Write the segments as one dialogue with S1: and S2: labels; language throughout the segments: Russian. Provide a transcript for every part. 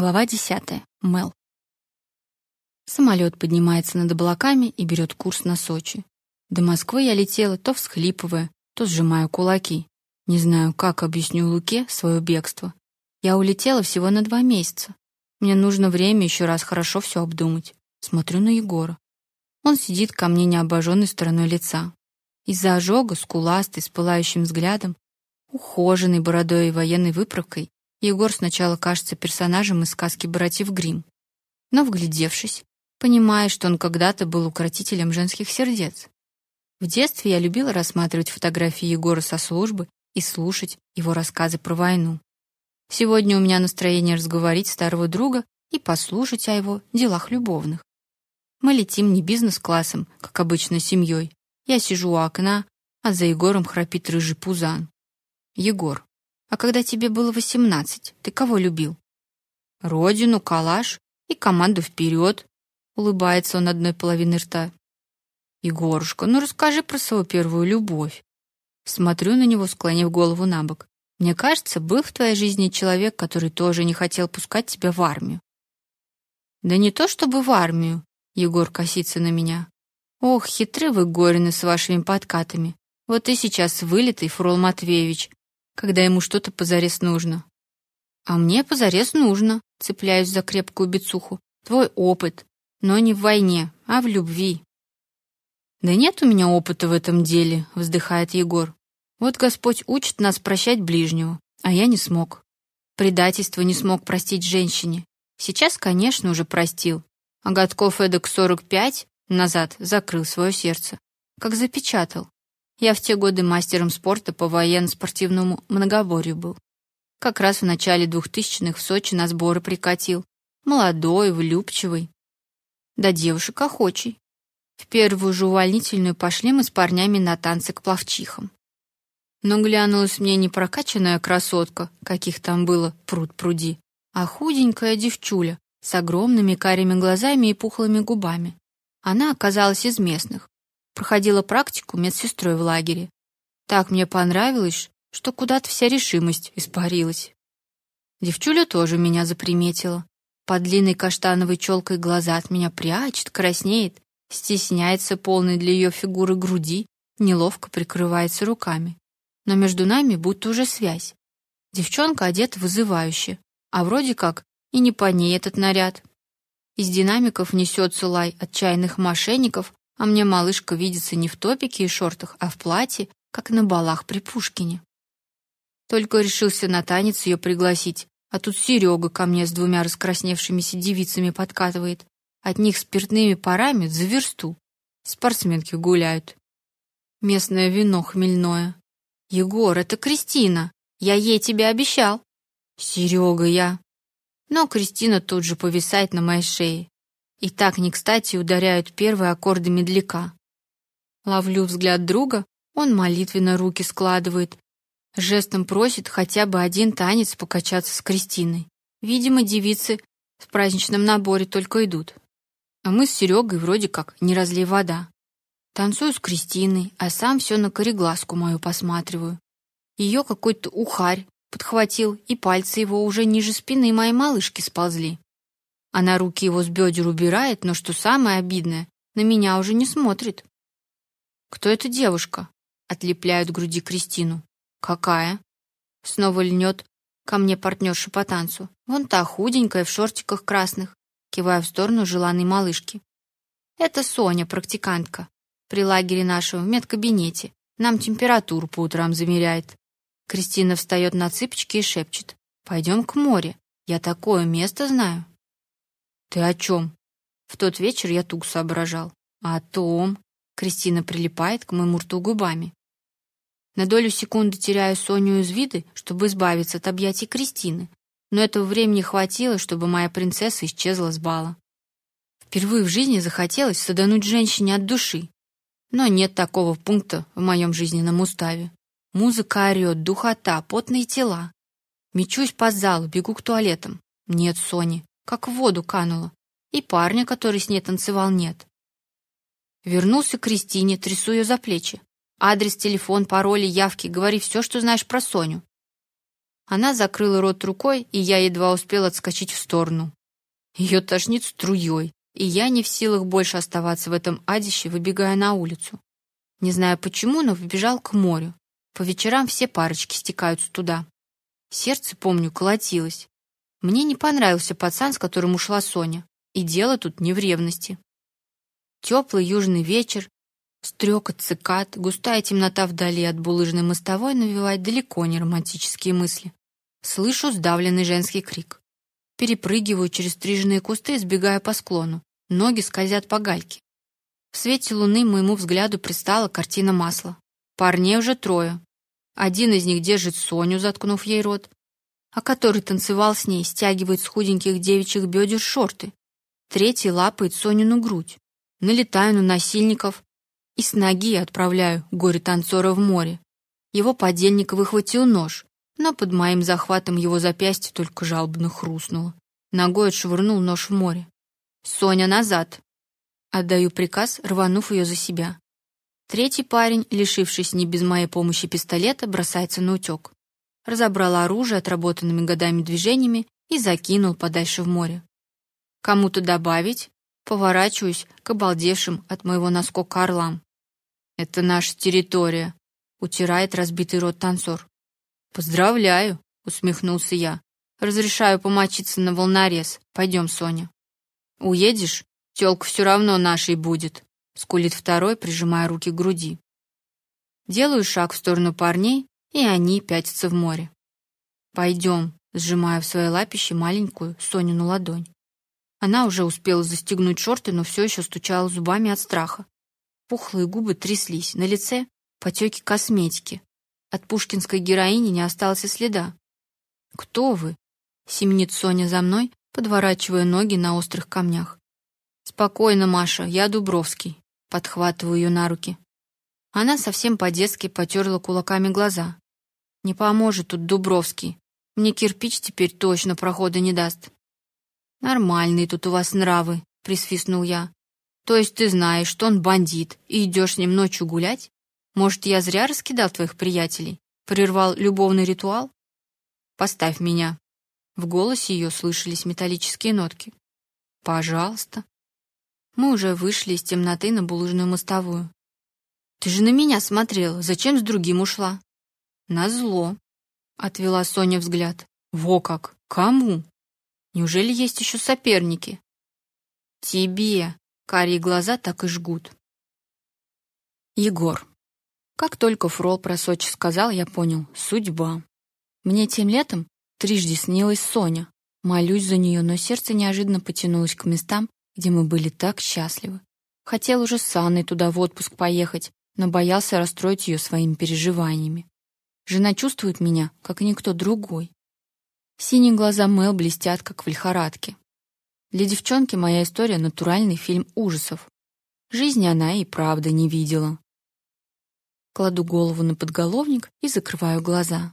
S1: Глава 10. Мел. Самолет поднимается над облаками и берет курс на Сочи. До Москвы я летела то всхлипывая, то сжимая кулаки. Не знаю, как объясню Луке свое бегство. Я улетела всего на два месяца. Мне нужно время еще раз хорошо все обдумать. Смотрю на Егора. Он сидит ко мне необожженной стороной лица. Из-за ожога, скуластый, с пылающим взглядом, ухоженный бородой и военной выправкой, Егор сначала кажется персонажем из сказки «Братьев Гримм». Но, вглядевшись, понимая, что он когда-то был укротителем женских сердец. В детстве я любила рассматривать фотографии Егора со службы и слушать его рассказы про войну. Сегодня у меня настроение разговорить старого друга и послушать о его делах любовных. Мы летим не бизнес-классом, как обычно семьей. Я сижу у окна, а за Егором храпит рыжий пузан. Егор. А когда тебе было восемнадцать, ты кого любил? Родину, калаш и команду вперед. Улыбается он одной половиной рта. Егорушка, ну расскажи про свою первую любовь. Смотрю на него, склонив голову на бок. Мне кажется, был в твоей жизни человек, который тоже не хотел пускать тебя в армию. Да не то чтобы в армию, Егор косится на меня. Ох, хитры вы, Горины, с вашими подкатами. Вот и сейчас вылитый Фрол Матвеевич, когда ему что-то позарез нужно. А мне позарез нужно, цепляюсь за крепкую бицуху. Твой опыт, но не в войне, а в любви. Да нет у меня опыта в этом деле, вздыхает Егор. Вот Господь учит нас прощать ближнего, а я не смог. Предательство не смог простить женщине. Сейчас, конечно, уже простил. А годков эдак сорок пять назад закрыл свое сердце. Как запечатал. Я в те годы мастером спорта по военно-спортивному многоборью был. Как раз в начале двухтысячных в Сочи на сборы прикатил. Молодой, влюбчивый. Да девушек охочий. В первую же увольнительную пошли мы с парнями на танцы к пловчихам. Но глянулась мне не прокачанная красотка, каких там было пруд-пруди, а худенькая девчуля с огромными карими глазами и пухлыми губами. Она оказалась из местных, проходила практику медсестрой в лагере. Так мне понравилось, что куда-то вся решимость испарилась. Девчуля тоже меня заприметила. Под длинной каштановой челкой глаза от меня прячет, краснеет, стесняется полной для ее фигуры груди, неловко прикрывается руками. Но между нами будто уже связь. Девчонка одета вызывающе, а вроде как и не по ней этот наряд. Из динамиков несется лай отчаянных мошенников, а мне малышка видится не в топике и шортах, а в платье, как на балах при Пушкине. Только решился на танец ее пригласить, а тут Серега ко мне с двумя раскрасневшимися девицами подкатывает. От них спиртными парами за версту. Спортсменки гуляют. Местное вино хмельное. Егор, это Кристина. Я ей тебе обещал. Серега, я. Но Кристина тут же повисает на моей шее и так не кстати ударяют первые аккорды медляка. Ловлю взгляд друга, он молитвенно руки складывает, жестом просит хотя бы один танец покачаться с Кристиной. Видимо, девицы в праздничном наборе только идут. А мы с Серегой вроде как не разлей вода. Танцую с Кристиной, а сам все на кореглазку мою посматриваю. Ее какой-то ухарь подхватил, и пальцы его уже ниже спины моей малышки сползли. Она руки его с бедер убирает, но что самое обидное, на меня уже не смотрит. Кто эта девушка? Отлепляют груди Кристину. Какая? Снова льнет ко мне партнерша по танцу. Вон та худенькая в шортиках красных, кивая в сторону желанной малышки. Это Соня, практикантка. При лагере нашего в медкабинете. Нам температуру по утрам замеряет. Кристина встает на цыпочки и шепчет: "Пойдем к морю. Я такое место знаю". Ты о чем? В тот вечер я туг соображал. А о том, Кристина прилипает к моему рту губами. На долю секунды теряю Соню из вида, чтобы избавиться от объятий Кристины, но этого времени хватило, чтобы моя принцесса исчезла с бала. Впервые в жизни захотелось садануть женщине от души. Но нет такого пункта в моем жизненном уставе. Музыка орет, духота, потные тела. Мечусь по залу, бегу к туалетам. Нет Сони как в воду канула. И парня, который с ней танцевал, нет. Вернулся к Кристине, трясу ее за плечи. Адрес, телефон, пароли, явки, говори все, что знаешь про Соню. Она закрыла рот рукой, и я едва успел отскочить в сторону. Ее тошнит струей, и я не в силах больше оставаться в этом адище, выбегая на улицу. Не знаю почему, но побежал к морю. По вечерам все парочки стекаются туда. Сердце, помню, колотилось. Мне не понравился пацан, с которым ушла Соня. И дело тут не в ревности. Теплый южный вечер, стрекот цикад, густая темнота вдали от булыжной мостовой навевает далеко не романтические мысли. Слышу сдавленный женский крик. Перепрыгиваю через стриженные кусты и сбегаю по склону. Ноги скользят по гальке. В свете луны моему взгляду пристала картина масла. Парней уже трое. Один из них держит Соню, заткнув ей рот, а который танцевал с ней, стягивает с худеньких девичьих бедер шорты. Третий лапает Сонину грудь. Налетаю на насильников и с ноги отправляю горе-танцора в море. Его подельник выхватил нож, но под моим захватом его запястье только жалобно хрустнуло. Ногой отшвырнул нож в море. «Соня, назад!» Отдаю приказ, рванув ее за себя. Третий парень, лишившись не без моей помощи пистолета, бросается на утек. Разобрал оружие отработанными годами движениями и закинул подальше в море. Кому-то добавить? Поворачиваюсь к обалдевшим от моего наскока орлам. Это наша территория, утирает разбитый рот танцор. Поздравляю, усмехнулся я. Разрешаю помочиться на волнорез. Пойдем, Соня. Уедешь? Тёлка все равно нашей будет, скулит второй, прижимая руки к груди. Делаю шаг в сторону парней, и они пятятся в море. Пойдем, сжимая в своей лапище маленькую Сонину ладонь. Она уже успела застегнуть шорты, но все еще стучала зубами от страха. Пухлые губы тряслись, на лице потеки косметики. От пушкинской героини не осталось и следа. Кто вы? семенит Соня за мной, подворачивая ноги на острых камнях. Спокойно, Маша, я Дубровский. Подхватываю ее на руки. Она совсем по-детски потерла кулаками глаза. Не поможет тут Дубровский. Мне кирпич теперь точно прохода не даст. Нормальные тут у вас нравы, присвистнул я. То есть ты знаешь, что он бандит, и идешь с ним ночью гулять? Может, я зря раскидал твоих приятелей, прервал любовный ритуал? Поставь меня. В голосе ее слышались металлические нотки. Пожалуйста. Мы уже вышли из темноты на булыжную мостовую. Ты же на меня смотрела, зачем с другим ушла? На зло. Отвела Соня взгляд. Во как. Кому? Неужели есть еще соперники? Тебе. Карие глаза так и жгут. Егор. Как только Фрол про Сочи сказал, я понял судьба. Мне тем летом трижды снилась Соня. Молюсь за нее, но сердце неожиданно потянулось к местам, где мы были так счастливы. Хотел уже с Анной туда в отпуск поехать, но боялся расстроить ее своими переживаниями. Жена чувствует меня, как никто другой. Синие глаза Мэл блестят, как в лихорадке. Для девчонки моя история натуральный фильм ужасов. Жизни она и правда не видела. Кладу голову на подголовник и закрываю глаза.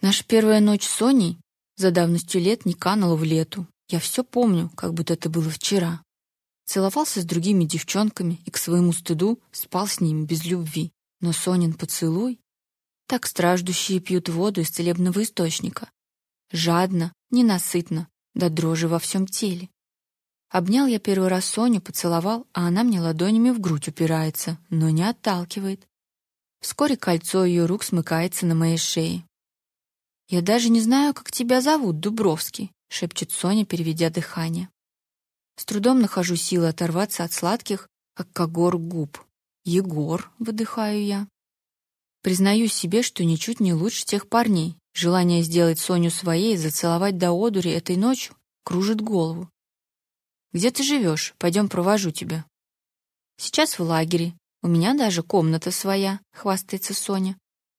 S1: Наша первая ночь с Соней за давностью лет не канула в лету. Я все помню, как будто это было вчера. Целовался с другими девчонками и к своему стыду спал с ними без любви. Но Сонин поцелуй... Так страждущие пьют воду из целебного источника. Жадно, ненасытно, до дрожи во всем теле. Обнял я первый раз Соню, поцеловал, а она мне ладонями в грудь упирается, но не отталкивает. Вскоре кольцо ее рук смыкается на моей шее. Я даже не знаю, как тебя зовут, Дубровский шепчет Соня, переведя дыхание. С трудом нахожу силы оторваться от сладких, как когор губ. Егор, выдыхаю я. Признаюсь себе, что ничуть не лучше тех парней. Желание сделать Соню своей, зацеловать до одури этой ночью кружит голову. Где ты живешь? Пойдем провожу тебя. Сейчас в лагере. У меня даже комната своя, хвастается Соня.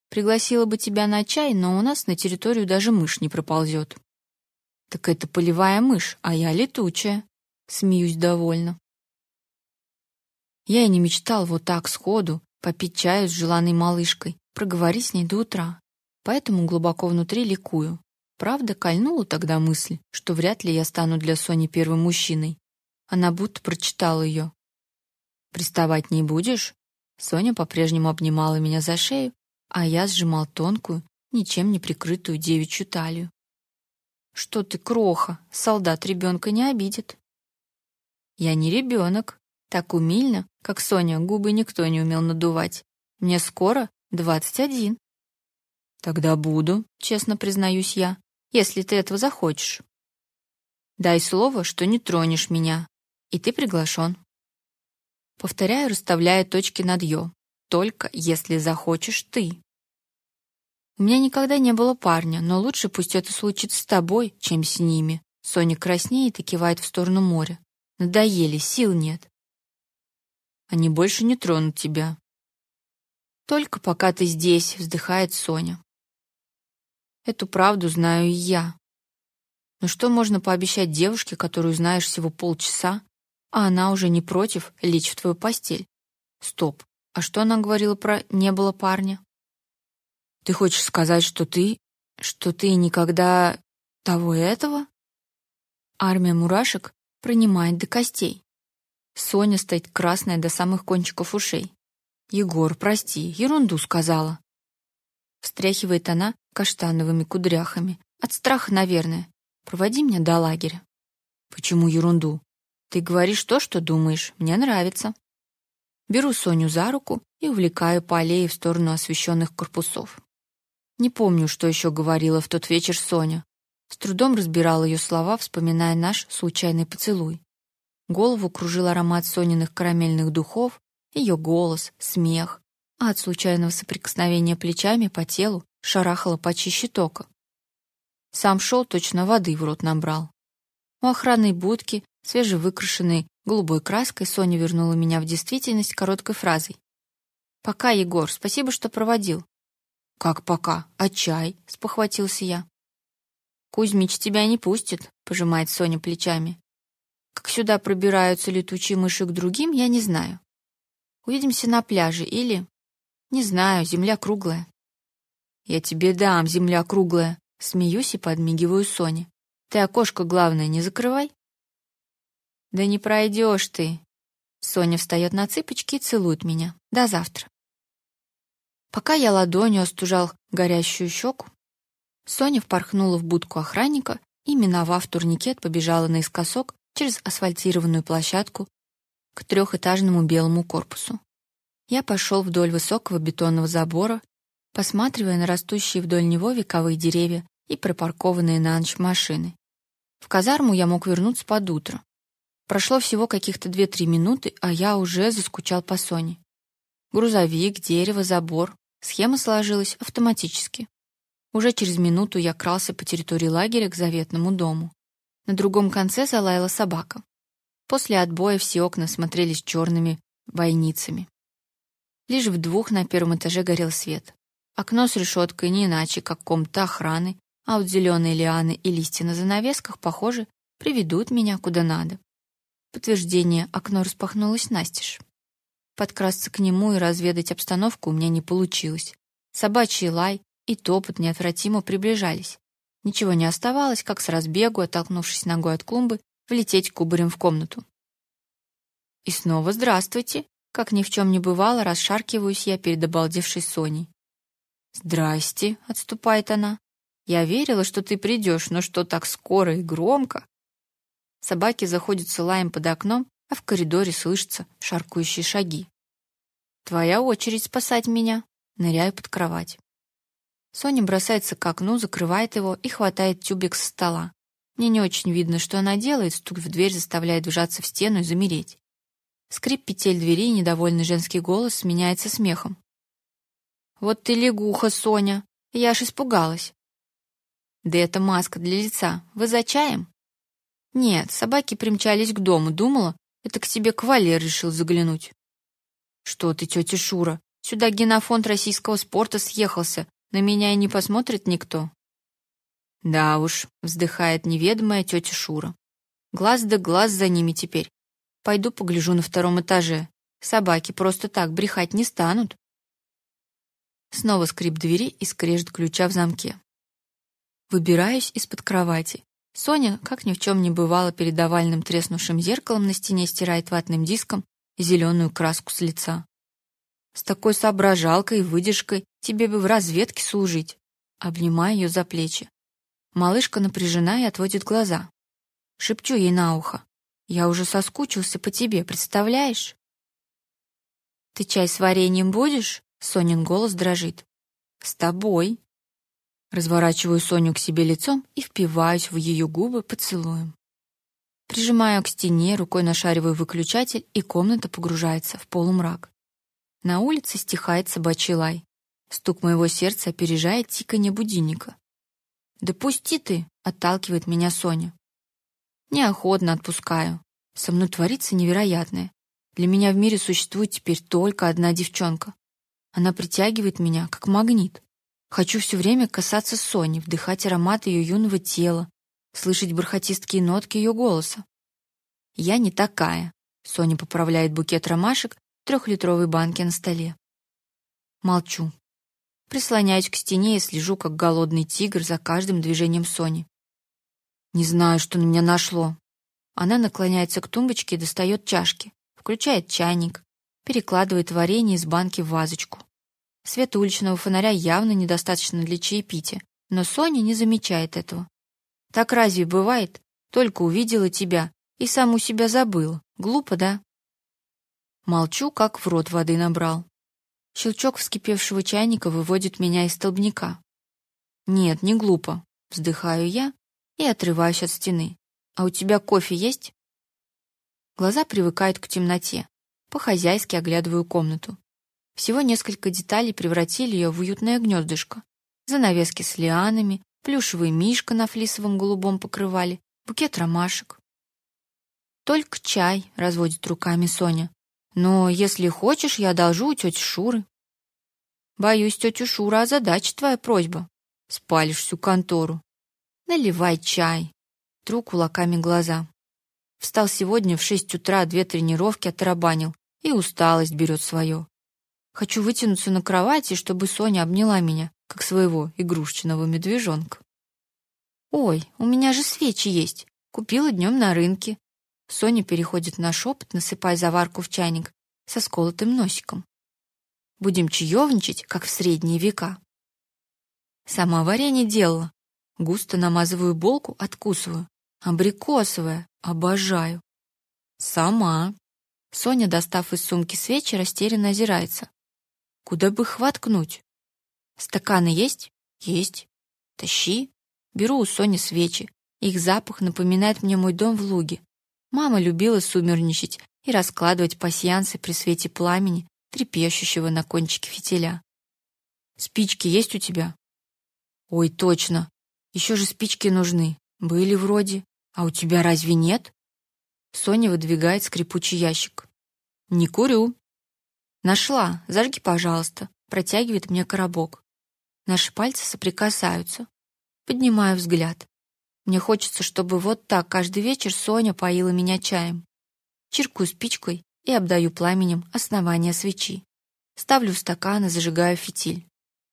S1: Пригласила бы тебя на чай, но у нас на территорию даже мышь не проползет. Так это полевая мышь, а я летучая. Смеюсь довольно. Я и не мечтал вот так сходу попить чаю с желанной малышкой, проговорить с ней до утра. Поэтому глубоко внутри ликую. Правда, кольнула тогда мысль, что вряд ли я стану для Сони первым мужчиной. Она будто прочитала ее. Приставать не будешь? Соня по-прежнему обнимала меня за шею, а я сжимал тонкую, ничем не прикрытую девичью талию. Что ты, кроха, солдат ребенка не обидит. Я не ребенок. Так умильно, как Соня, губы никто не умел надувать. Мне скоро двадцать один. Тогда буду, честно признаюсь я, если ты этого захочешь. Дай слово, что не тронешь меня, и ты приглашен. Повторяю, расставляя точки над «ё». Только если захочешь ты. У меня никогда не было парня, но лучше пусть это случится с тобой, чем с ними. Соня краснеет и кивает в сторону моря. Надоели, сил нет. Они больше не тронут тебя. Только пока ты здесь, вздыхает Соня. Эту правду знаю и я. Но что можно пообещать девушке, которую знаешь всего полчаса, а она уже не против лечь в твою постель? Стоп. А что она говорила про «не было парня»? Ты хочешь сказать, что ты... что ты никогда... того и этого? Армия мурашек пронимает до костей. Соня стоит красная до самых кончиков ушей. «Егор, прости, ерунду сказала». Встряхивает она каштановыми кудряхами. От страха, наверное. Проводи меня до лагеря. Почему ерунду? Ты говоришь то, что думаешь. Мне нравится. Беру Соню за руку и увлекаю по аллее в сторону освещенных корпусов. Не помню, что еще говорила в тот вечер Соня. С трудом разбирала ее слова, вспоминая наш случайный поцелуй. Голову кружил аромат Сониных карамельных духов, ее голос, смех, а от случайного соприкосновения плечами по телу шарахало почище тока. Сам шел точно воды в рот набрал. У охранной будки, свежевыкрашенной голубой краской, Соня вернула меня в действительность короткой фразой. «Пока, Егор, спасибо, что проводил». «Как пока? А чай?» — спохватился я. «Кузьмич тебя не пустит», — пожимает Соня плечами. «Как сюда пробираются летучие мыши к другим, я не знаю. Увидимся на пляже или...» «Не знаю, земля круглая». «Я тебе дам, земля круглая», Смеюсь и подмигиваю Соне. Ты окошко главное не закрывай. Да не пройдешь ты. Соня встает на цыпочки и целует меня. До завтра. Пока я ладонью остужал горящую щеку, Соня впорхнула в будку охранника и, миновав турникет, побежала наискосок через асфальтированную площадку к трехэтажному белому корпусу. Я пошел вдоль высокого бетонного забора, посматривая на растущие вдоль него вековые деревья и припаркованные на ночь машины. В казарму я мог вернуться под утро. Прошло всего каких-то две-три минуты, а я уже заскучал по Соне. Грузовик, дерево, забор. Схема сложилась автоматически. Уже через минуту я крался по территории лагеря к заветному дому. На другом конце залаяла собака. После отбоя все окна смотрелись черными бойницами. Лишь в двух на первом этаже горел свет. Окно с решеткой не иначе, как комната охраны, а вот зеленые лианы и листья на занавесках, похоже, приведут меня куда надо. Подтверждение окно распахнулось настежь. Подкрасться к нему и разведать обстановку у меня не получилось. Собачий лай и топот неотвратимо приближались. Ничего не оставалось, как с разбегу, оттолкнувшись ногой от клумбы, влететь кубарем в комнату. И снова здравствуйте. Как ни в чем не бывало, расшаркиваюсь я перед обалдевшей Соней. «Здрасте», — отступает она. «Я верила, что ты придешь, но что так скоро и громко?» Собаки заходятся лаем под окном, а в коридоре слышатся шаркающие шаги. «Твоя очередь спасать меня», — ныряю под кровать. Соня бросается к окну, закрывает его и хватает тюбик со стола. Мне не очень видно, что она делает, стук в дверь заставляет вжаться в стену и замереть. Скрип петель двери и недовольный женский голос сменяется смехом. Вот ты лягуха, Соня. Я аж испугалась. Да это маска для лица. Вы за чаем? Нет, собаки примчались к дому. Думала, это к тебе кавалер решил заглянуть. Что ты, тетя Шура? Сюда генофонд российского спорта съехался. На меня и не посмотрит никто. Да уж, вздыхает неведомая тетя Шура. Глаз да глаз за ними теперь. Пойду погляжу на втором этаже. Собаки просто так брехать не станут. Снова скрип двери и скрежет ключа в замке. Выбираюсь из-под кровати. Соня, как ни в чем не бывало, перед овальным треснувшим зеркалом на стене стирает ватным диском зеленую краску с лица. С такой соображалкой и выдержкой тебе бы в разведке служить. обнимаю ее за плечи. Малышка напряжена и отводит глаза. Шепчу ей на ухо. «Я уже соскучился по тебе, представляешь?» «Ты чай с вареньем будешь?» Сонин голос дрожит. «С тобой». Разворачиваю Соню к себе лицом и впиваюсь в ее губы поцелуем. Прижимаю к стене, рукой нашариваю выключатель, и комната погружается в полумрак. На улице стихает собачий лай. Стук моего сердца опережает тиканье будильника. «Да пусти ты!» — отталкивает меня Соня. Неохотно отпускаю. Со мной творится невероятное. Для меня в мире существует теперь только одна девчонка. Она притягивает меня, как магнит. Хочу все время касаться Сони, вдыхать аромат ее юного тела, слышать бархатистые нотки ее голоса. Я не такая. Соня поправляет букет ромашек в трехлитровой банке на столе. Молчу. Прислоняюсь к стене и слежу, как голодный тигр, за каждым движением Сони. Не знаю, что на меня нашло. Она наклоняется к тумбочке и достает чашки, включает чайник, перекладывает варенье из банки в вазочку. Света уличного фонаря явно недостаточно для чаепития, но Соня не замечает этого. Так разве бывает? Только увидела тебя и саму себя забыла. Глупо, да? Молчу, как в рот воды набрал. Щелчок вскипевшего чайника выводит меня из столбняка. Нет, не глупо. Вздыхаю я и отрываюсь от стены. А у тебя кофе есть? Глаза привыкают к темноте. По-хозяйски оглядываю комнату. Всего несколько деталей превратили ее в уютное гнездышко. Занавески с лианами, плюшевый мишка на флисовом голубом покрывале, букет ромашек. Только чай, разводит руками Соня. Но если хочешь, я одолжу у тети Шуры. Боюсь, тетю Шура озадачит твоя просьба. Спалишь всю контору. Наливай чай. Тру кулаками глаза. Встал сегодня в шесть утра, две тренировки отрабанил, и усталость берет свое. Хочу вытянуться на кровати, чтобы Соня обняла меня, как своего игрушечного медвежонка. Ой, у меня же свечи есть. Купила днем на рынке. Соня переходит на шепот, насыпая заварку в чайник со сколотым носиком. Будем чаевничать, как в средние века. Сама варенье делала. Густо намазываю булку, откусываю. Абрикосовое, обожаю. Сама. Соня, достав из сумки свечи, растерянно озирается. Куда бы их воткнуть? Стаканы есть? Есть. Тащи. Беру у Сони свечи. Их запах напоминает мне мой дом в луге. Мама любила сумерничать и раскладывать пасьянсы при свете пламени, трепещущего на кончике фитиля. Спички есть у тебя? Ой, точно. Еще же спички нужны. Были вроде. А у тебя разве нет? Соня выдвигает скрипучий ящик. Не курю. Нашла. Зажги, пожалуйста. Протягивает мне коробок. Наши пальцы соприкасаются. Поднимаю взгляд. Мне хочется, чтобы вот так каждый вечер Соня поила меня чаем. Чиркаю спичкой и обдаю пламенем основание свечи. Ставлю в стакан и зажигаю фитиль.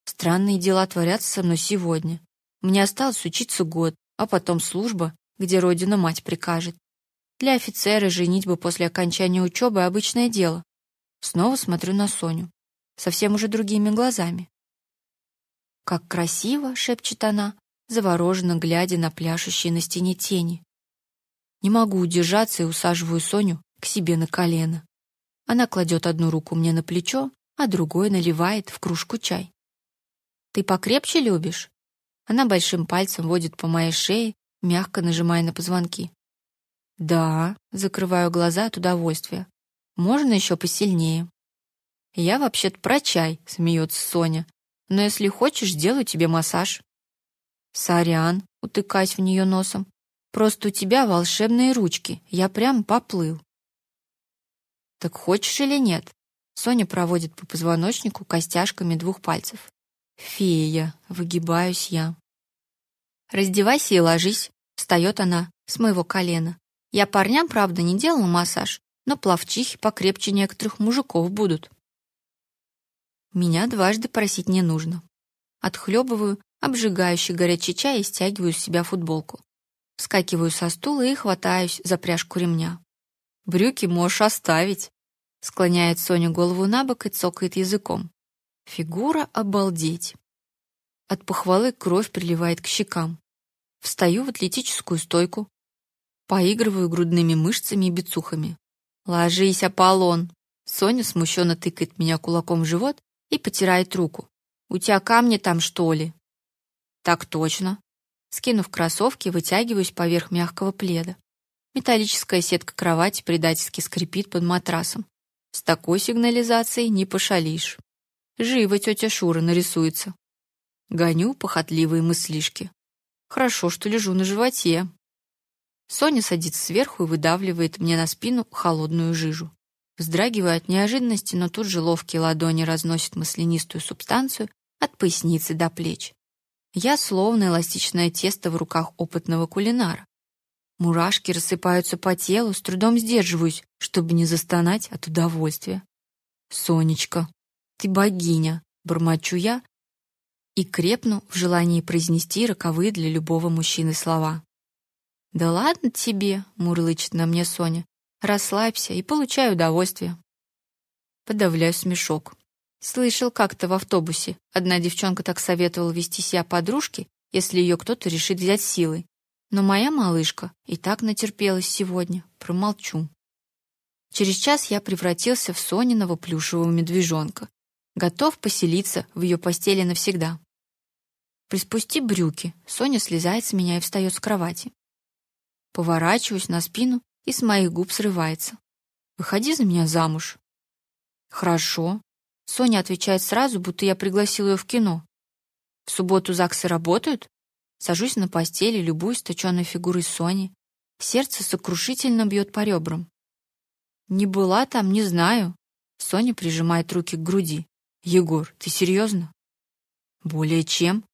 S1: Странные дела творятся со мной сегодня. Мне осталось учиться год, а потом служба, где родина мать прикажет. Для офицера женитьба после окончания учебы обычное дело. Снова смотрю на Соню, совсем уже другими глазами. Как красиво, шепчет она, завороженно глядя на пляшущие на стене тени. Не могу удержаться и усаживаю Соню к себе на колено. Она кладет одну руку мне на плечо, а другой наливает в кружку чай. Ты покрепче любишь? Она большим пальцем водит по моей шее, мягко нажимая на позвонки. Да, закрываю глаза от удовольствия. Можно еще посильнее. Я вообще-то про чай, смеется Соня. Но если хочешь, сделаю тебе массаж. Сорян, утыкаясь в нее носом. Просто у тебя волшебные ручки. Я прям поплыл. Так хочешь или нет? Соня проводит по позвоночнику костяшками двух пальцев. Фея, выгибаюсь я. Раздевайся и ложись, встает она с моего колена. Я парням, правда, не делала массаж, но плавчихи покрепче некоторых мужиков будут. Меня дважды просить не нужно. Отхлебываю обжигающий горячий чай и стягиваю с себя футболку. Вскакиваю со стула и хватаюсь за пряжку ремня. Брюки можешь оставить. Склоняет Соня голову на бок и цокает языком. Фигура обалдеть. От похвалы кровь приливает к щекам. Встаю в атлетическую стойку, поигрываю грудными мышцами и бицухами. Ложись, Аполлон. Соня смущенно тыкает меня кулаком в живот и потирает руку. У тебя камни там, что ли? Так точно. Скинув кроссовки, вытягиваюсь поверх мягкого пледа. Металлическая сетка кровати предательски скрипит под матрасом. С такой сигнализацией не пошалишь. Живо тетя Шура нарисуется. Гоню похотливые мыслишки. Хорошо, что лежу на животе. Соня садится сверху и выдавливает мне на спину холодную жижу. Вздрагиваю от неожиданности, но тут же ловкие ладони разносят маслянистую субстанцию от поясницы до плеч. Я словно эластичное тесто в руках опытного кулинара. Мурашки рассыпаются по телу, с трудом сдерживаюсь, чтобы не застонать от удовольствия. Сонечка, ты богиня, бормочу я и крепну в желании произнести роковые для любого мужчины слова. Да ладно тебе, мурлычет на мне Соня. Расслабься и получай удовольствие. Подавляю смешок. Слышал как-то в автобусе, одна девчонка так советовала вести себя подружке, если ее кто-то решит взять силой. Но моя малышка и так натерпелась сегодня, промолчу. Через час я превратился в Сониного плюшевого медвежонка, готов поселиться в ее постели навсегда. Приспусти брюки, Соня слезает с меня и встает с кровати. Поворачиваюсь на спину, и с моих губ срывается. Выходи за меня замуж. Хорошо. Соня отвечает сразу, будто я пригласил ее в кино. В субботу ЗАГСы работают? Сажусь на постели, любуюсь точенной фигурой Сони. Сердце сокрушительно бьет по ребрам. Не была там, не знаю. Соня прижимает руки к груди. Егор, ты серьезно? Более чем.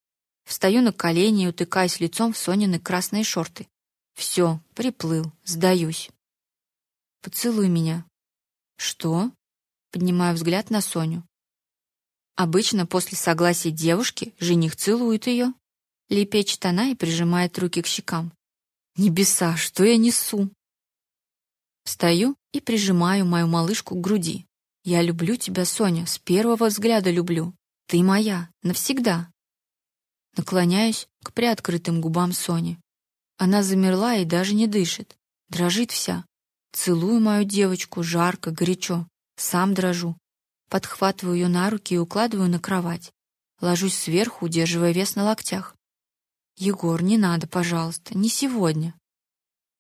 S1: Встаю на колени и утыкаюсь лицом в Сонины красные шорты. Все, приплыл, сдаюсь. Поцелуй меня. Что? Поднимаю взгляд на Соню. Обычно после согласия девушки жених целует ее. Лепечет она и прижимает руки к щекам. Небеса, что я несу? Встаю и прижимаю мою малышку к груди. Я люблю тебя, Соня, с первого взгляда люблю. Ты моя, навсегда. Наклоняюсь к приоткрытым губам Сони. Она замерла и даже не дышит, дрожит вся. Целую мою девочку жарко, горячо, сам дрожу. Подхватываю ее на руки и укладываю на кровать. Ложусь сверху, удерживая вес на локтях. Егор, не надо, пожалуйста, не сегодня.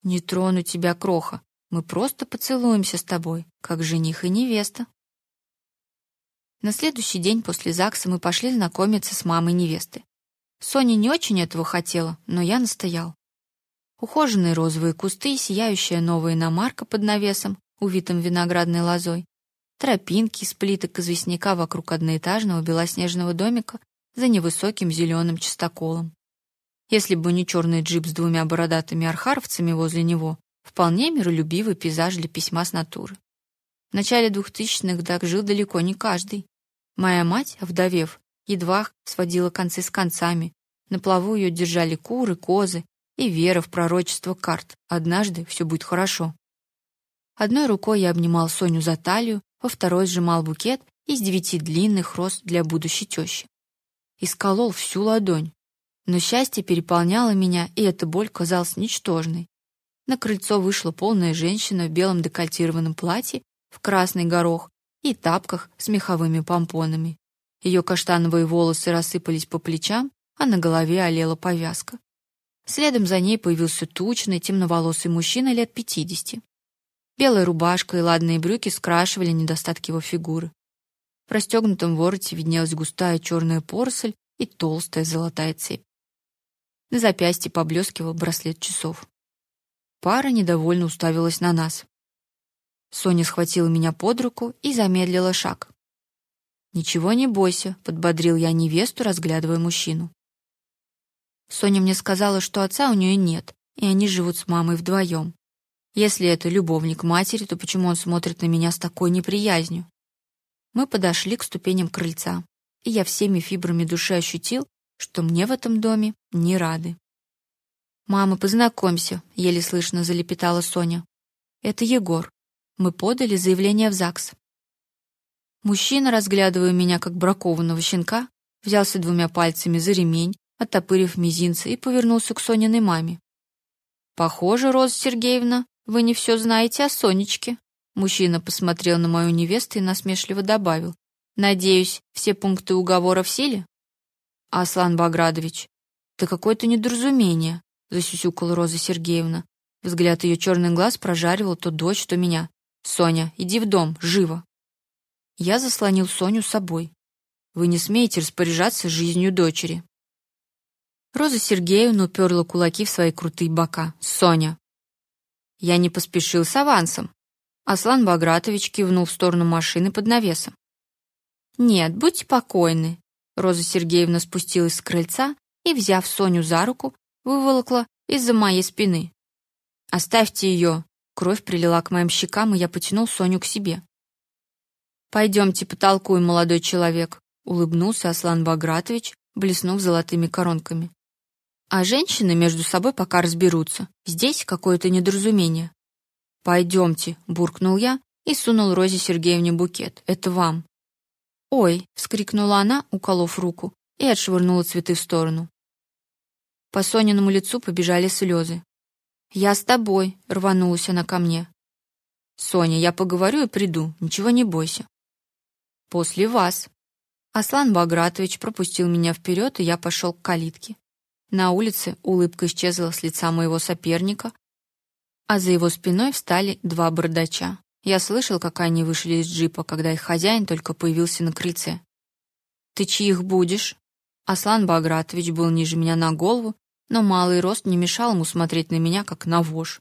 S1: Не трону тебя, кроха. Мы просто поцелуемся с тобой, как жених и невеста. На следующий день после ЗАГСа мы пошли знакомиться с мамой невесты. Соня не очень этого хотела, но я настоял. Ухоженные розовые кусты, сияющая новая иномарка под навесом, увитым виноградной лозой, тропинки из плиток известняка вокруг одноэтажного белоснежного домика за невысоким зеленым частоколом. Если бы не черный джип с двумя бородатыми архаровцами возле него, вполне миролюбивый пейзаж для письма с натуры. В начале двухтысячных так жил далеко не каждый. Моя мать, вдовев, едва сводила концы с концами. На плаву ее держали куры, козы, и вера в пророчество карт. Однажды все будет хорошо. Одной рукой я обнимал Соню за талию, во второй сжимал букет из девяти длинных роз для будущей тещи. Исколол всю ладонь. Но счастье переполняло меня, и эта боль казалась ничтожной. На крыльцо вышла полная женщина в белом декольтированном платье, в красный горох и тапках с меховыми помпонами. Ее каштановые волосы рассыпались по плечам, а на голове олела повязка. Следом за ней появился тучный, темноволосый мужчина лет пятидесяти. Белая рубашка и ладные брюки скрашивали недостатки его фигуры. В расстегнутом вороте виднелась густая черная поросль и толстая золотая цепь. На запястье поблескивал браслет часов. Пара недовольно уставилась на нас. Соня схватила меня под руку и замедлила шаг. Ничего не бойся, подбодрил я невесту, разглядывая мужчину. Соня мне сказала, что отца у нее нет, и они живут с мамой вдвоем. Если это любовник матери, то почему он смотрит на меня с такой неприязнью? Мы подошли к ступеням крыльца, и я всеми фибрами души ощутил, что мне в этом доме не рады. Мама, познакомься, еле слышно залепетала Соня. Это Егор. Мы подали заявление в ЗАГС. Мужчина, разглядывая меня как бракованного щенка, взялся двумя пальцами за ремень, оттопырив мизинцы, и повернулся к Сониной маме. «Похоже, Роза Сергеевна, вы не все знаете о Сонечке». Мужчина посмотрел на мою невесту и насмешливо добавил. «Надеюсь, все пункты уговора в силе?» «Аслан Баградович, это какое-то недоразумение», засюсюкала Роза Сергеевна. Взгляд ее черных глаз прожаривал то дочь, то меня. «Соня, иди в дом, живо!» Я заслонил Соню собой. «Вы не смеете распоряжаться жизнью дочери». Роза Сергеевна уперла кулаки в свои крутые бока. «Соня!» Я не поспешил с авансом. Аслан Багратович кивнул в сторону машины под навесом. «Нет, будьте покойны». Роза Сергеевна спустилась с крыльца и, взяв Соню за руку, выволокла из-за моей спины. «Оставьте ее!» Кровь прилила к моим щекам, и я потянул Соню к себе. «Пойдемте потолкуем, молодой человек», — улыбнулся Аслан Багратович, блеснув золотыми коронками. «А женщины между собой пока разберутся. Здесь какое-то недоразумение». «Пойдемте», — буркнул я и сунул Розе Сергеевне букет. «Это вам». «Ой!» — вскрикнула она, уколов руку, и отшвырнула цветы в сторону. По Сониному лицу побежали слезы. «Я с тобой», — рванулась она ко мне. «Соня, я поговорю и приду, ничего не бойся». «После вас». Аслан Багратович пропустил меня вперед, и я пошел к калитке. На улице улыбка исчезла с лица моего соперника, а за его спиной встали два бардача. Я слышал, как они вышли из джипа, когда их хозяин только появился на крыльце. «Ты чьих будешь?» Аслан Багратович был ниже меня на голову но малый рост не мешал ему смотреть на меня, как на вож.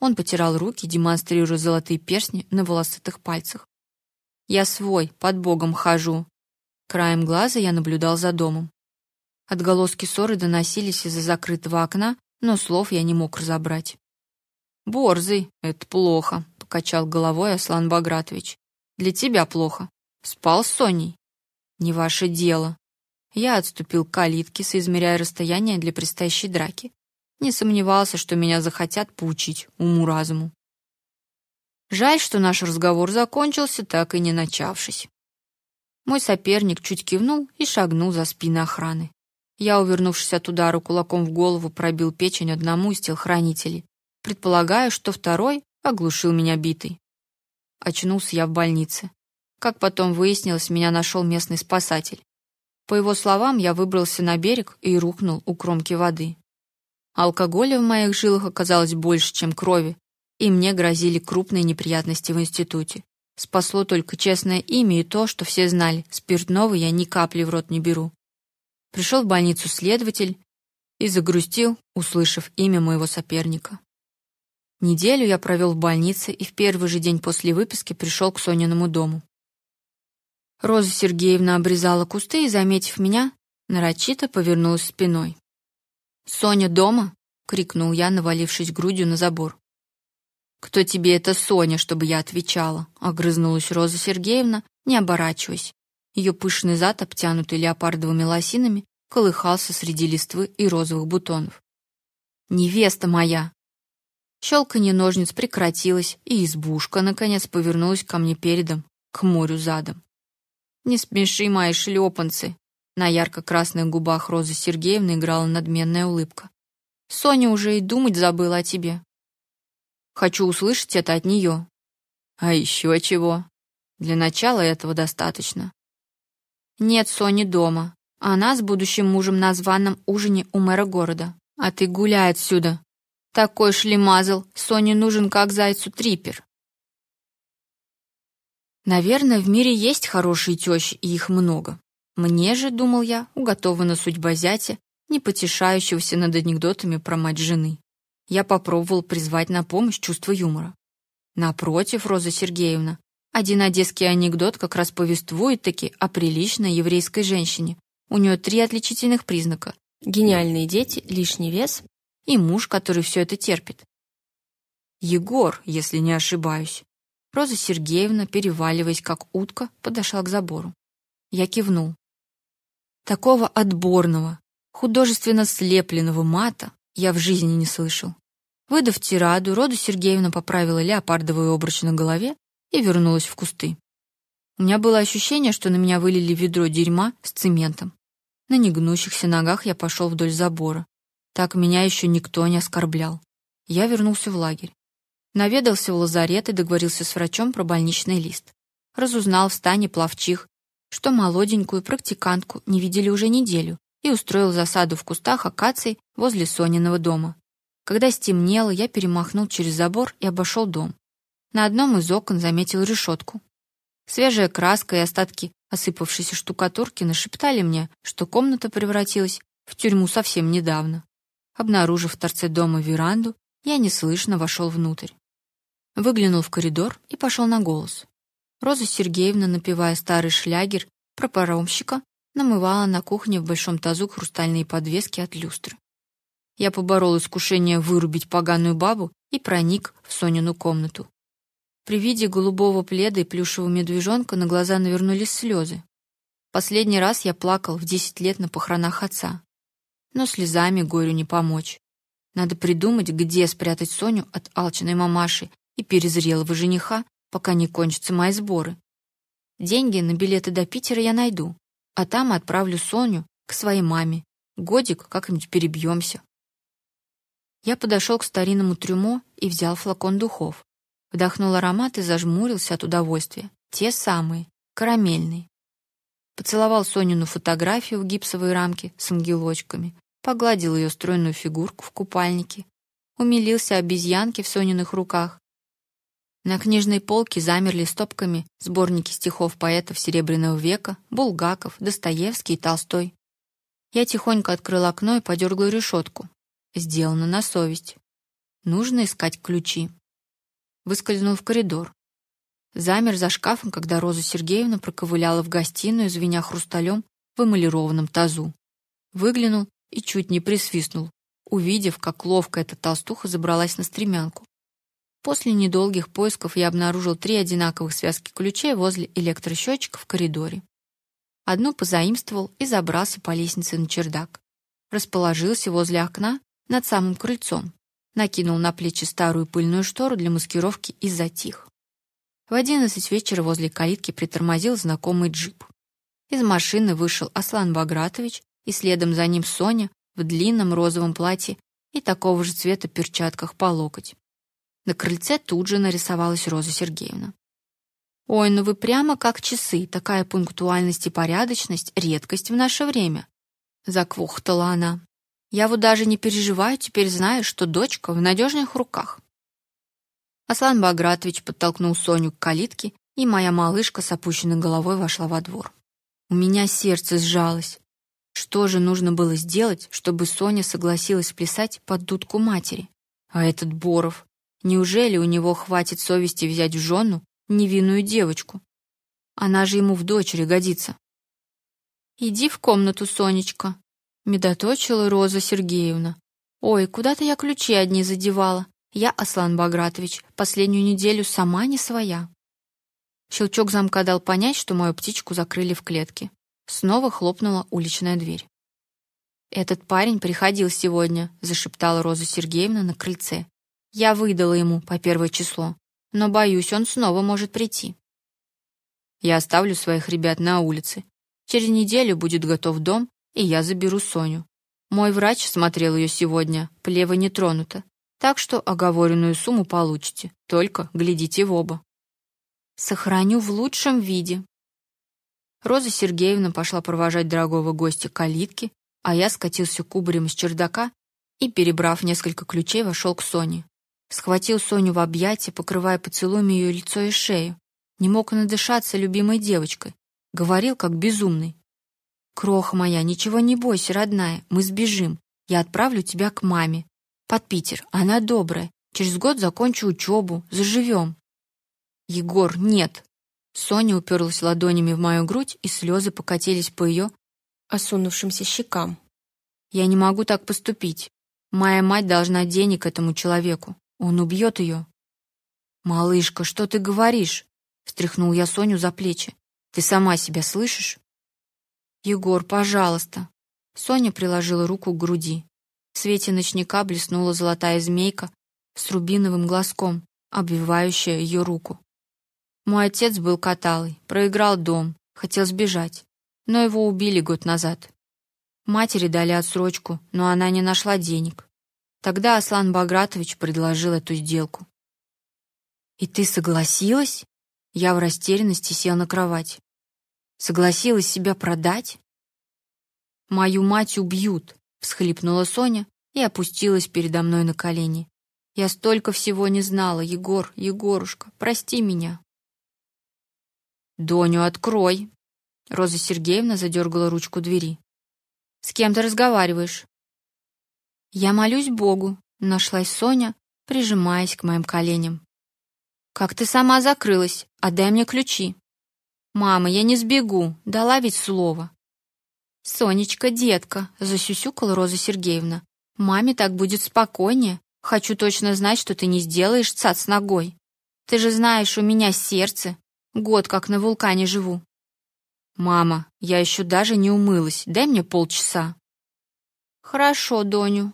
S1: Он потирал руки, демонстрируя золотые перстни на волосатых пальцах. «Я свой, под Богом хожу». Краем глаза я наблюдал за домом. Отголоски ссоры доносились из-за закрытого окна, но слов я не мог разобрать. «Борзый, это плохо», — покачал головой Аслан Багратович. «Для тебя плохо. Спал с Соней?» «Не ваше дело», я отступил к калитке, соизмеряя расстояние для предстоящей драки. Не сомневался, что меня захотят поучить уму-разуму. Жаль, что наш разговор закончился, так и не начавшись. Мой соперник чуть кивнул и шагнул за спину охраны. Я, увернувшись от удара кулаком в голову, пробил печень одному из телохранителей, предполагая, что второй оглушил меня битой. Очнулся я в больнице. Как потом выяснилось, меня нашел местный спасатель. По его словам, я выбрался на берег и рухнул у кромки воды. Алкоголя в моих жилах оказалось больше, чем крови, и мне грозили крупные неприятности в институте. Спасло только честное имя и то, что все знали, спиртного я ни капли в рот не беру. Пришел в больницу следователь и загрустил, услышав имя моего соперника. Неделю я провел в больнице и в первый же день после выписки пришел к Сониному дому. Роза Сергеевна обрезала кусты и, заметив меня, нарочито повернулась спиной. «Соня дома?» — крикнул я, навалившись грудью на забор. «Кто тебе это Соня, чтобы я отвечала?» — огрызнулась Роза Сергеевна, не оборачиваясь. Ее пышный зад, обтянутый леопардовыми лосинами, колыхался среди листвы и розовых бутонов. «Невеста моя!» Щелканье ножниц прекратилось, и избушка, наконец, повернулась ко мне передом, к морю задом. «Не смеши мои шлепанцы!» На ярко-красных губах Розы Сергеевны играла надменная улыбка. «Соня уже и думать забыла о тебе. Хочу услышать это от нее. А еще чего? Для начала этого достаточно. Нет Сони дома. Она с будущим мужем на званом ужине у мэра города. А ты гуляй отсюда. Такой шлемазл, Соне нужен как зайцу трипер. Наверное, в мире есть хорошие тещи, и их много. Мне же, думал я, уготована судьба зятя, не потешающегося над анекдотами про мать жены. Я попробовал призвать на помощь чувство юмора. Напротив, Роза Сергеевна, один одесский анекдот как раз повествует таки о приличной еврейской женщине. У нее три отличительных признака: гениальные дети, лишний вес и муж, который все это терпит. Егор, если не ошибаюсь. Роза Сергеевна, переваливаясь как утка, подошла к забору. Я кивнул. Такого отборного, художественно слепленного мата я в жизни не слышал. Выдав тираду, Роза Сергеевна поправила леопардовый обруч на голове и вернулась в кусты. У меня было ощущение, что на меня вылили ведро дерьма с цементом. На негнущихся ногах я пошел вдоль забора. Так меня еще никто не оскорблял. Я вернулся в лагерь. Наведался в лазарет и договорился с врачом про больничный лист. Разузнал в стане плавчих, что молоденькую практикантку не видели уже неделю, и устроил засаду в кустах акаций возле Сониного дома. Когда стемнело, я перемахнул через забор и обошел дом. На одном из окон заметил решетку. Свежая краска и остатки осыпавшейся штукатурки нашептали мне, что комната превратилась в тюрьму совсем недавно. Обнаружив в торце дома веранду, я неслышно вошел внутрь. Выглянул в коридор и пошел на голос. Роза Сергеевна, напевая старый шлягер про паромщика, намывала на кухне в большом тазу хрустальные подвески от люстры. Я поборол искушение вырубить поганую бабу и проник в Сонину комнату. При виде голубого пледа и плюшевого медвежонка на глаза навернулись слезы. Последний раз я плакал в десять лет на похоронах отца. Но слезами горю не помочь. Надо придумать, где спрятать Соню от алчной мамаши и перезрелого жениха, пока не кончатся мои сборы. Деньги на билеты до Питера я найду, а там отправлю Соню к своей маме. Годик как-нибудь перебьемся. Я подошел к старинному трюмо и взял флакон духов. Вдохнул аромат и зажмурился от удовольствия. Те самые, карамельные. Поцеловал Сонину фотографию в гипсовой рамке с ангелочками, погладил ее стройную фигурку в купальнике, умилился обезьянке в Сониных руках. На книжной полке замерли стопками сборники стихов поэтов Серебряного века, Булгаков, Достоевский Толстой. Я тихонько открыл окно и подергал решетку. Сделано на совесть. Нужно искать ключи выскользнул в коридор. Замер за шкафом, когда Роза Сергеевна проковыляла в гостиную, звеня хрусталем в эмалированном тазу. Выглянул и чуть не присвистнул, увидев, как ловко эта толстуха забралась на стремянку. После недолгих поисков я обнаружил три одинаковых связки ключей возле электросчетчика в коридоре. Одну позаимствовал и забрался по лестнице на чердак. Расположился возле окна над самым крыльцом накинул на плечи старую пыльную штору для маскировки и затих. В одиннадцать вечера возле калитки притормозил знакомый джип. Из машины вышел Аслан Багратович, и следом за ним Соня в длинном розовом платье и такого же цвета перчатках по локоть. На крыльце тут же нарисовалась Роза Сергеевна. Ой, ну вы прямо как часы, такая пунктуальность и порядочность редкость в наше время, заквохтала она. Я вот даже не переживаю, теперь знаю, что дочка в надежных руках. Аслан Багратович подтолкнул Соню к калитке, и моя малышка с опущенной головой вошла во двор. У меня сердце сжалось. Что же нужно было сделать, чтобы Соня согласилась плясать под дудку матери? А этот Боров, неужели у него хватит совести взять в жену невинную девочку? Она же ему в дочери годится. Иди в комнату, Сонечка, медоточила Роза Сергеевна. Ой, куда-то я ключи одни задевала. Я, Аслан Багратович, последнюю неделю сама не своя. Щелчок замка дал понять, что мою птичку закрыли в клетке. Снова хлопнула уличная дверь. Этот парень приходил сегодня, зашептала Роза Сергеевна на крыльце. Я выдала ему по первое число, но боюсь, он снова может прийти. Я оставлю своих ребят на улице. Через неделю будет готов дом, и я заберу Соню. Мой врач смотрел ее сегодня, плева не тронута, так что оговоренную сумму получите, только глядите в оба. Сохраню в лучшем виде. Роза Сергеевна пошла провожать дорогого гостя к калитке, а я скатился кубарем с чердака и, перебрав несколько ключей, вошел к Соне. Схватил Соню в объятия, покрывая поцелуями ее лицо и шею. Не мог надышаться любимой девочкой. Говорил как безумный. Кроха моя, ничего не бойся, родная, мы сбежим. Я отправлю тебя к маме. Под Питер. Она добрая. Через год закончу учебу, заживем. Егор, нет. Соня уперлась ладонями в мою грудь, и слезы покатились по ее осунувшимся щекам. Я не могу так поступить. Моя мать должна денег этому человеку. Он убьет ее. Малышка, что ты говоришь? встряхнул я Соню за плечи. Ты сама себя слышишь? Егор, пожалуйста. Соня приложила руку к груди. В свете ночника блеснула золотая змейка с рубиновым глазком, обвивающая ее руку. Мой отец был каталой, проиграл дом, хотел сбежать, но его убили год назад. Матери дали отсрочку, но она не нашла денег. Тогда Аслан Багратович предложил эту сделку. «И ты согласилась?» Я в растерянности сел на кровать. «Согласилась себя продать?» «Мою мать убьют», — всхлипнула Соня и опустилась передо мной на колени. «Я столько всего не знала, Егор, Егорушка, прости меня». «Доню, открой!» Роза Сергеевна задергала ручку двери. С кем ты разговариваешь? Я молюсь Богу, нашлась Соня, прижимаясь к моим коленям. Как ты сама закрылась? Отдай мне ключи. Мама, я не сбегу, дала ведь слово. Сонечка, детка, засюсюкала Роза Сергеевна. Маме так будет спокойнее. Хочу точно знать, что ты не сделаешь цац ногой. Ты же знаешь, у меня сердце. Год как на вулкане живу. «Мама, я еще даже не умылась. Дай мне полчаса». «Хорошо, Доню».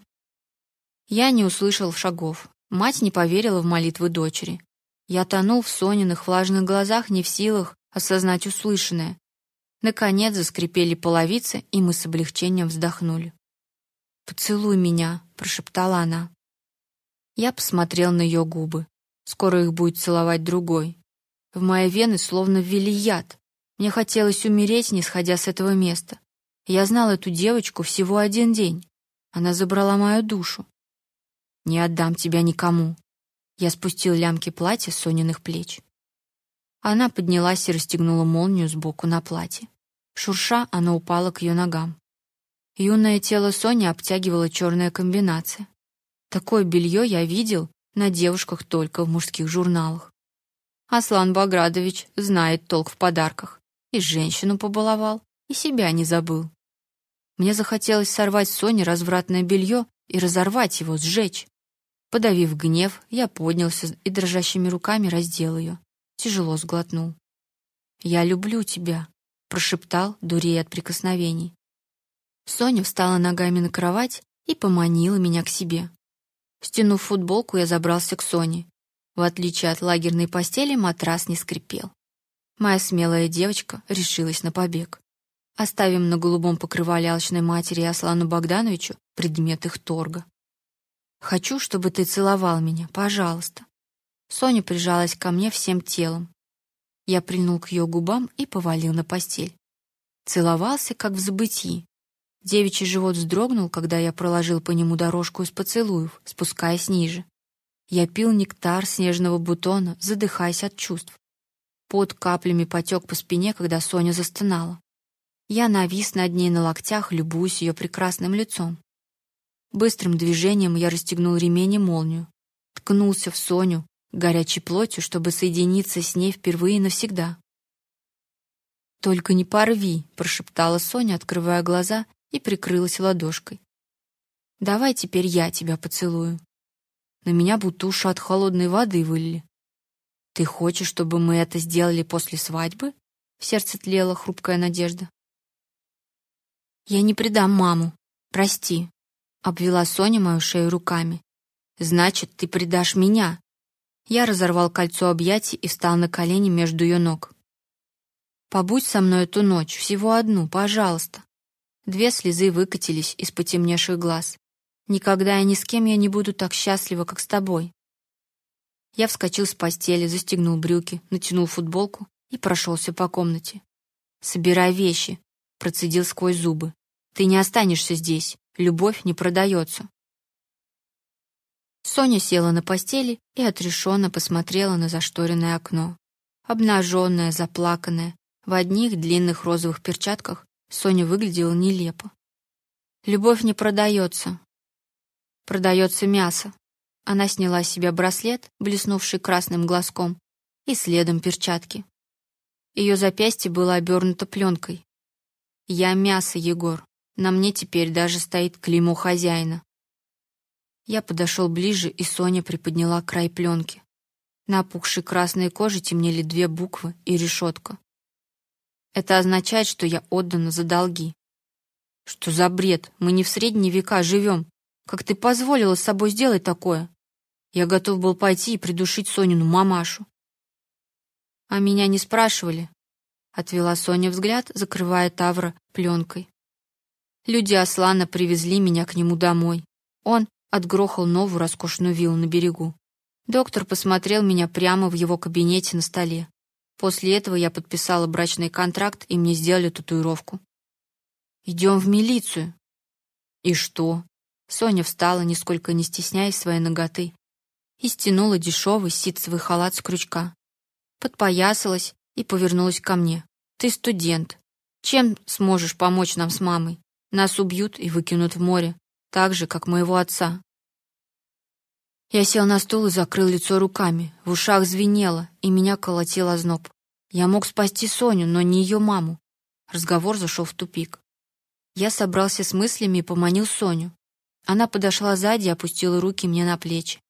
S1: Я не услышал шагов. Мать не поверила в молитвы дочери. Я тонул в Сониных влажных глазах, не в силах осознать услышанное. Наконец заскрипели половицы, и мы с облегчением вздохнули. «Поцелуй меня», — прошептала она. Я посмотрел на ее губы. Скоро их будет целовать другой. В мои вены словно ввели яд. Мне хотелось умереть, не сходя с этого места. Я знал эту девочку всего один день. Она забрала мою душу. Не отдам тебя никому. Я спустил лямки платья с Сониных плеч. Она поднялась и расстегнула молнию сбоку на платье. Шурша, она упала к ее ногам. Юное тело Сони обтягивала черная комбинация. Такое белье я видел на девушках только в мужских журналах. Аслан Баградович знает толк в подарках. И женщину побаловал, и себя не забыл. Мне захотелось сорвать с Сони развратное белье и разорвать его, сжечь. Подавив гнев, я поднялся и дрожащими руками раздел ее. Тяжело сглотнул. «Я люблю тебя», — прошептал, дурея от прикосновений. Соня встала ногами на кровать и поманила меня к себе. Стянув футболку, я забрался к Соне. В отличие от лагерной постели, матрас не скрипел. Моя смелая девочка решилась на побег. Оставим на голубом покрывале алчной матери и Аслану Богдановичу предмет их торга. Хочу, чтобы ты целовал меня, пожалуйста. Соня прижалась ко мне всем телом. Я прильнул к ее губам и повалил на постель. Целовался, как в забытии. Девичий живот вздрогнул, когда я проложил по нему дорожку из поцелуев, спускаясь ниже. Я пил нектар снежного бутона, задыхаясь от чувств. Пот каплями потек по спине, когда Соня застонала. Я навис над ней на локтях, любуясь ее прекрасным лицом. Быстрым движением я расстегнул ремень и молнию, ткнулся в Соню горячей плотью, чтобы соединиться с ней впервые и навсегда. Только не порви, прошептала Соня, открывая глаза и прикрылась ладошкой. Давай теперь я тебя поцелую. На меня будто уши от холодной воды вылили. Ты хочешь, чтобы мы это сделали после свадьбы? В сердце тлела хрупкая надежда. Я не предам маму. Прости, обвела Соня мою шею руками. Значит, ты предашь меня. Я разорвал кольцо объятий и встал на колени между ее ног. Побудь со мной эту ночь, всего одну, пожалуйста. Две слезы выкатились из потемневших глаз. Никогда и ни с кем я не буду так счастлива, как с тобой. Я вскочил с постели, застегнул брюки, натянул футболку и прошелся по комнате. «Собирай вещи», — процедил сквозь зубы. «Ты не останешься здесь. Любовь не продается». Соня села на постели и отрешенно посмотрела на зашторенное окно. Обнаженная, заплаканная, в одних длинных розовых перчатках, Соня выглядела нелепо. «Любовь не продается. Продается мясо», она сняла с себя браслет, блеснувший красным глазком, и следом перчатки. Ее запястье было обернуто пленкой. Я мясо, Егор. На мне теперь даже стоит клеймо хозяина. Я подошел ближе, и Соня приподняла край пленки. На опухшей красной коже темнели две буквы и решетка. Это означает, что я отдана за долги. Что за бред? Мы не в средние века живем. Как ты позволила с собой сделать такое? Я готов был пойти и придушить Сонину мамашу. А меня не спрашивали. Отвела Соня взгляд, закрывая Тавра пленкой. Люди Аслана привезли меня к нему домой. Он отгрохал новую роскошную виллу на берегу. Доктор посмотрел меня прямо в его кабинете на столе. После этого я подписала брачный контракт, и мне сделали татуировку. «Идем в милицию». «И что?» Соня встала, нисколько не стесняясь своей ноготы, и стянула дешевый ситцевый халат с крючка. Подпоясалась и повернулась ко мне. «Ты студент. Чем сможешь помочь нам с мамой? Нас убьют и выкинут в море, так же, как моего отца». Я сел на стул и закрыл лицо руками. В ушах звенело, и меня колотил озноб. Я мог спасти Соню, но не ее маму. Разговор зашел в тупик. Я собрался с мыслями и поманил Соню. Она подошла сзади и опустила руки мне на плечи.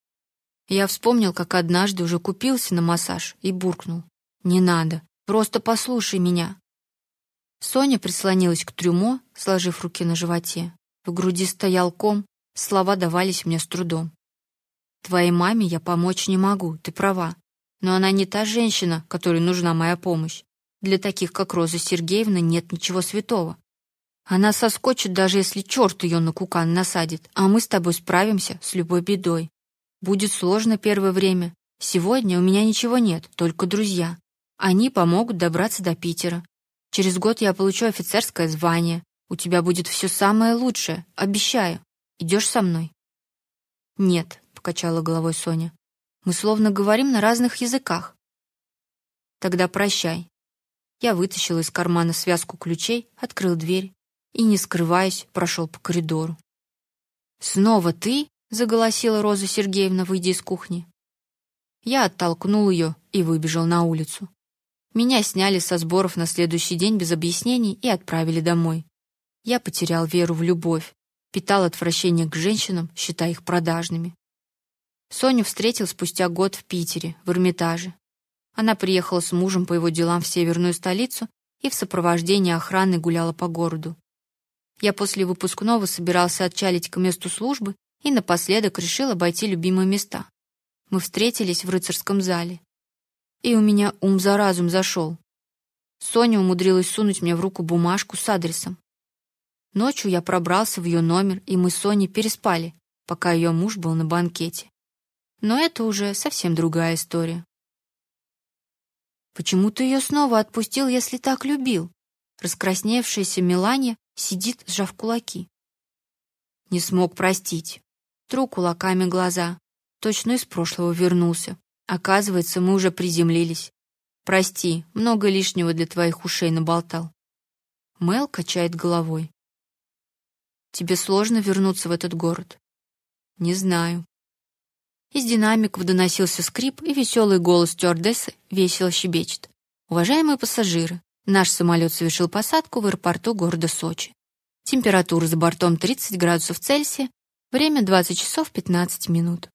S1: Я вспомнил, как однажды уже купился на массаж и буркнул: "Не надо, просто послушай меня". Соня прислонилась к трюмо, сложив руки на животе. В груди стоял ком, слова давались мне с трудом. Твоей маме я помочь не могу, ты права. Но она не та женщина, которой нужна моя помощь. Для таких, как Роза Сергеевна, нет ничего святого. Она соскочит, даже если черт ее на кукан насадит, а мы с тобой справимся с любой бедой. Будет сложно первое время. Сегодня у меня ничего нет, только друзья. Они помогут добраться до Питера. Через год я получу офицерское звание. У тебя будет все самое лучшее, обещаю. Идешь со мной? Нет, покачала головой Соня. Мы словно говорим на разных языках. Тогда прощай. Я вытащил из кармана связку ключей, открыл дверь и, не скрываясь, прошел по коридору. Снова ты? заголосила Роза Сергеевна, выйдя из кухни. Я оттолкнул ее и выбежал на улицу. Меня сняли со сборов на следующий день без объяснений и отправили домой. Я потерял веру в любовь, питал отвращение к женщинам, считая их продажными. Соню встретил спустя год в Питере, в Эрмитаже. Она приехала с мужем по его делам в северную столицу и в сопровождении охраны гуляла по городу. Я после выпускного собирался отчалить к месту службы и напоследок решил обойти любимые места. Мы встретились в рыцарском зале. И у меня ум за разум зашел. Соня умудрилась сунуть мне в руку бумажку с адресом. Ночью я пробрался в ее номер, и мы с Соней переспали, пока ее муж был на банкете. Но это уже совсем другая история. Почему ты ее снова отпустил, если так любил? Раскрасневшаяся Милания сидит, сжав кулаки. Не смог простить. Тру кулаками глаза. Точно из прошлого вернулся. Оказывается, мы уже приземлились. Прости, много лишнего для твоих ушей наболтал. Мэл качает головой. Тебе сложно вернуться в этот город? Не знаю. Из динамиков доносился скрип, и веселый голос стюардессы весело щебечет. Уважаемые пассажиры, наш самолет совершил посадку в аэропорту города Сочи. Температура за бортом 30 градусов Цельсия, время 20 часов 15 минут.